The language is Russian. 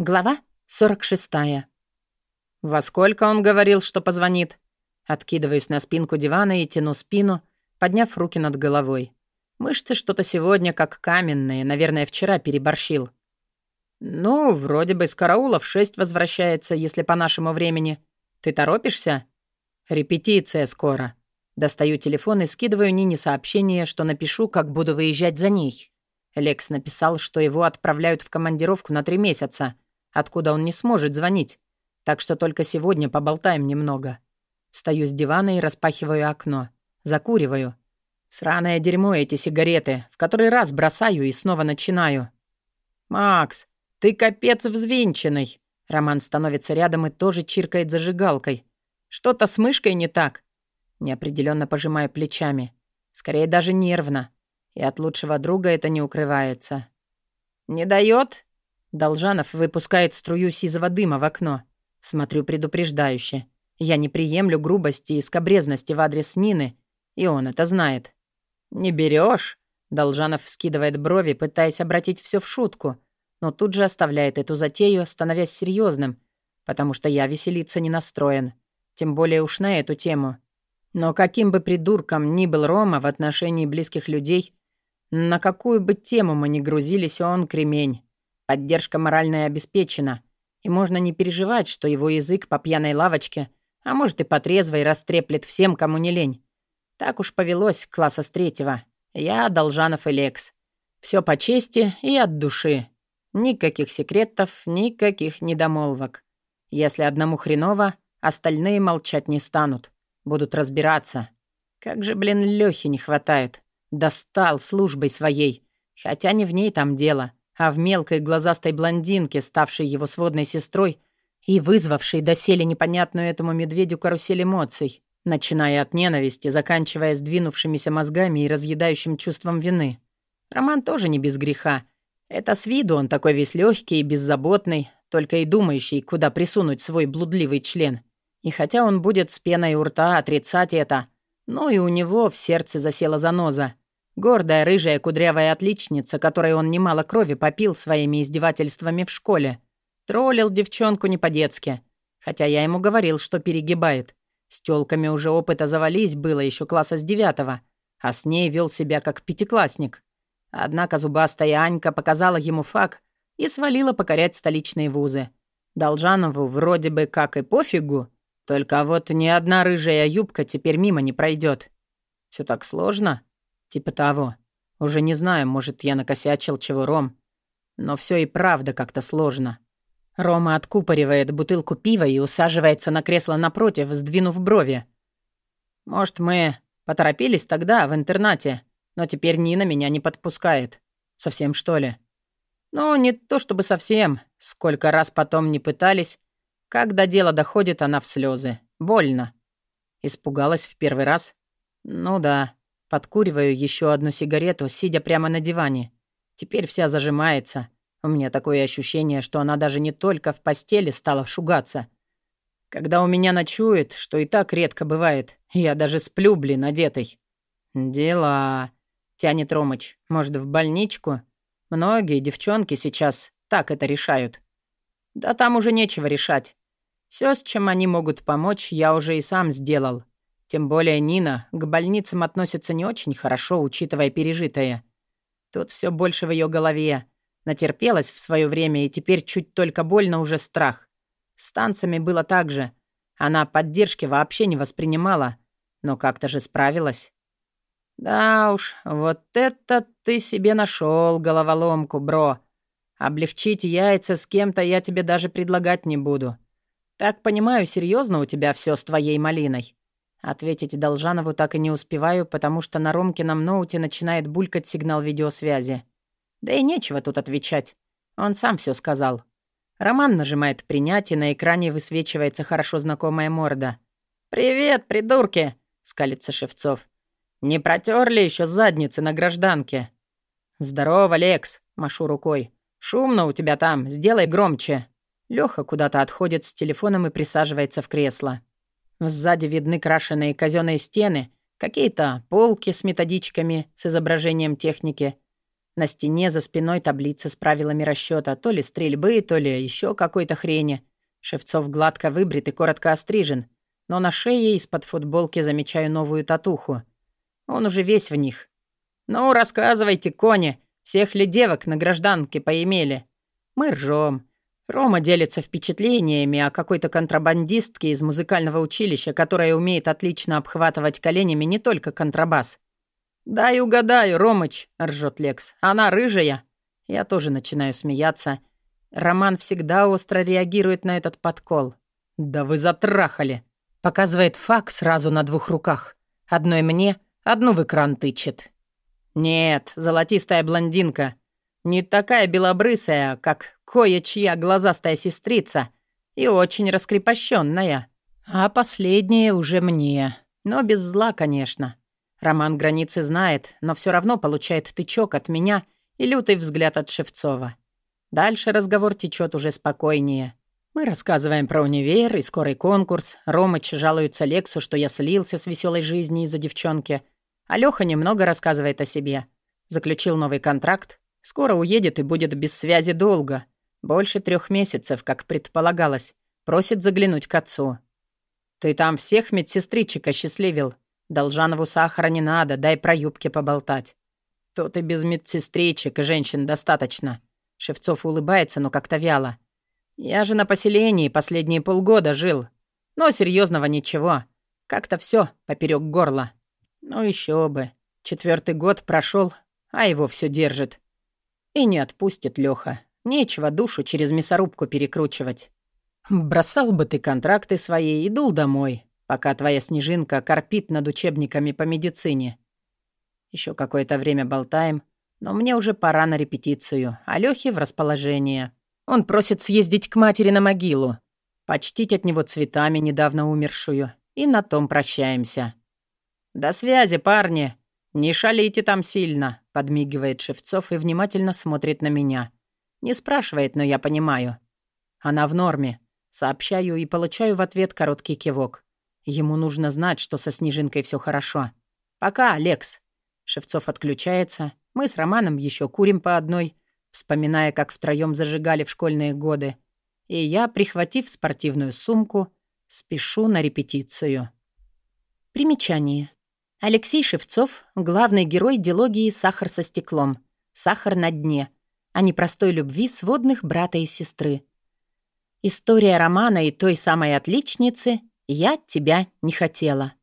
Глава 46. «Во сколько он говорил, что позвонит?» Откидываюсь на спинку дивана и тяну спину, подняв руки над головой. Мышцы что-то сегодня как каменные, наверное, вчера переборщил. «Ну, вроде бы с караула в шесть возвращается, если по нашему времени. Ты торопишься?» «Репетиция скоро». Достаю телефон и скидываю Нине сообщение, что напишу, как буду выезжать за ней. Лекс написал, что его отправляют в командировку на три месяца — откуда он не сможет звонить. Так что только сегодня поболтаем немного. Стою с дивана и распахиваю окно. Закуриваю. Сраное дерьмо эти сигареты. В который раз бросаю и снова начинаю. «Макс, ты капец взвинченный!» Роман становится рядом и тоже чиркает зажигалкой. «Что-то с мышкой не так?» Неопределенно пожимаю плечами. Скорее даже нервно. И от лучшего друга это не укрывается. «Не дает? Должанов выпускает струю сизого дыма в окно. Смотрю предупреждающе. Я не приемлю грубости и скобрезности в адрес Нины, и он это знает. «Не берешь? Должанов вскидывает брови, пытаясь обратить все в шутку, но тут же оставляет эту затею, становясь серьезным, потому что я веселиться не настроен, тем более уж на эту тему. Но каким бы придурком ни был Рома в отношении близких людей, на какую бы тему мы ни грузились, он кремень. Поддержка моральная обеспечена, и можно не переживать, что его язык по пьяной лавочке, а может и по трезвой, растреплет всем, кому не лень. Так уж повелось класса с третьего. Я, Должанов и Лекс. Все по чести и от души. Никаких секретов, никаких недомолвок. Если одному хреново, остальные молчать не станут. Будут разбираться. Как же, блин, Лёхи не хватает. Достал службой своей. Хотя не в ней там дело а в мелкой глазастой блондинке, ставшей его сводной сестрой и вызвавшей доселе непонятную этому медведю карусель эмоций, начиная от ненависти, заканчивая сдвинувшимися мозгами и разъедающим чувством вины. Роман тоже не без греха. Это с виду он такой весь легкий и беззаботный, только и думающий, куда присунуть свой блудливый член. И хотя он будет с пеной у рта отрицать это, но и у него в сердце засела заноза — Гордая, рыжая, кудрявая отличница, которой он немало крови попил своими издевательствами в школе. Троллил девчонку не по-детски. Хотя я ему говорил, что перегибает. С тёлками уже опыта завались было еще класса с девятого, а с ней вел себя как пятиклассник. Однако зубастая Анька показала ему фак и свалила покорять столичные вузы. Должанову вроде бы как и пофигу, только вот ни одна рыжая юбка теперь мимо не пройдет. Все так сложно. Типа того. Уже не знаю, может, я накосячил чего Ром. Но все и правда как-то сложно. Рома откупоривает бутылку пива и усаживается на кресло напротив, сдвинув брови. Может, мы поторопились тогда в интернате, но теперь Нина меня не подпускает. Совсем, что ли? Ну, не то чтобы совсем. Сколько раз потом не пытались. Как до дела доходит, она в слезы. Больно. Испугалась в первый раз? Ну да. Подкуриваю еще одну сигарету, сидя прямо на диване. Теперь вся зажимается. У меня такое ощущение, что она даже не только в постели стала шугаться. Когда у меня ночует, что и так редко бывает, я даже сплю, блин, одетый. «Дела», — тянет Ромыч. «Может, в больничку? Многие девчонки сейчас так это решают». «Да там уже нечего решать. Все, с чем они могут помочь, я уже и сам сделал. Тем более Нина к больницам относится не очень хорошо, учитывая пережитое. Тут все больше в ее голове. Натерпелась в свое время, и теперь чуть только больно уже страх. С танцами было так же. Она поддержки вообще не воспринимала, но как-то же справилась. «Да уж, вот это ты себе нашел головоломку, бро. Облегчить яйца с кем-то я тебе даже предлагать не буду. Так понимаю, серьезно у тебя все с твоей малиной?» Ответить Должанову так и не успеваю, потому что на Ромкином ноуте начинает булькать сигнал видеосвязи. Да и нечего тут отвечать. Он сам все сказал. Роман нажимает «Принять», и на экране высвечивается хорошо знакомая морда. «Привет, придурки!» — скалится Шевцов. «Не протерли еще задницы на гражданке?» «Здорово, Лекс!» — машу рукой. «Шумно у тебя там, сделай громче!» Лёха куда-то отходит с телефоном и присаживается в кресло. Сзади видны крашеные казенные стены, какие-то полки с методичками с изображением техники. На стене за спиной таблица с правилами расчета, то ли стрельбы, то ли еще какой-то хрени. Шевцов гладко выбрит и коротко острижен, но на шее из-под футболки замечаю новую татуху. Он уже весь в них. «Ну, рассказывайте, кони, всех ли девок на гражданке поимели?» Мы ржем. Рома делится впечатлениями о какой-то контрабандистке из музыкального училища, которая умеет отлично обхватывать коленями не только контрабас. «Дай угадаю, Ромыч», — ржет Лекс. «Она рыжая». Я тоже начинаю смеяться. Роман всегда остро реагирует на этот подкол. «Да вы затрахали!» Показывает фак сразу на двух руках. Одной мне, одну в экран тычет. «Нет, золотистая блондинка. Не такая белобрысая, как кое-чья глазастая сестрица, и очень раскрепощенная. А последнее уже мне. Но без зла, конечно. Роман границы знает, но все равно получает тычок от меня и лютый взгляд от Шевцова. Дальше разговор течет уже спокойнее. Мы рассказываем про универ и скорый конкурс. Ромыч жалуется Лексу, что я слился с веселой жизни из-за девчонки. А Лёха немного рассказывает о себе. Заключил новый контракт, Скоро уедет и будет без связи долго. Больше трех месяцев, как предполагалось. Просит заглянуть к отцу. «Ты там всех медсестричек осчастливил. Должанову сахара не надо, дай про юбки поболтать». «Тут и без медсестричек и женщин достаточно». Шевцов улыбается, но как-то вяло. «Я же на поселении последние полгода жил. Но серьезного ничего. Как-то все поперек горла. Ну еще бы. Четвертый год прошел, а его все держит. И не отпустит Лёха. Нечего душу через мясорубку перекручивать. Бросал бы ты контракты свои и дул домой, пока твоя снежинка корпит над учебниками по медицине. Еще какое-то время болтаем, но мне уже пора на репетицию, а Лёхе в расположение. Он просит съездить к матери на могилу, почтить от него цветами недавно умершую, и на том прощаемся. «До связи, парни! Не шалите там сильно!» Подмигивает Шевцов и внимательно смотрит на меня. Не спрашивает, но я понимаю. Она в норме. Сообщаю и получаю в ответ короткий кивок. Ему нужно знать, что со Снежинкой все хорошо. «Пока, Алекс!» Шевцов отключается. Мы с Романом еще курим по одной, вспоминая, как втроем зажигали в школьные годы. И я, прихватив спортивную сумку, спешу на репетицию. Примечание. Алексей Шевцов — главный герой дилогии «Сахар со стеклом», «Сахар на дне», о непростой любви сводных брата и сестры. История романа и той самой отличницы «Я тебя не хотела».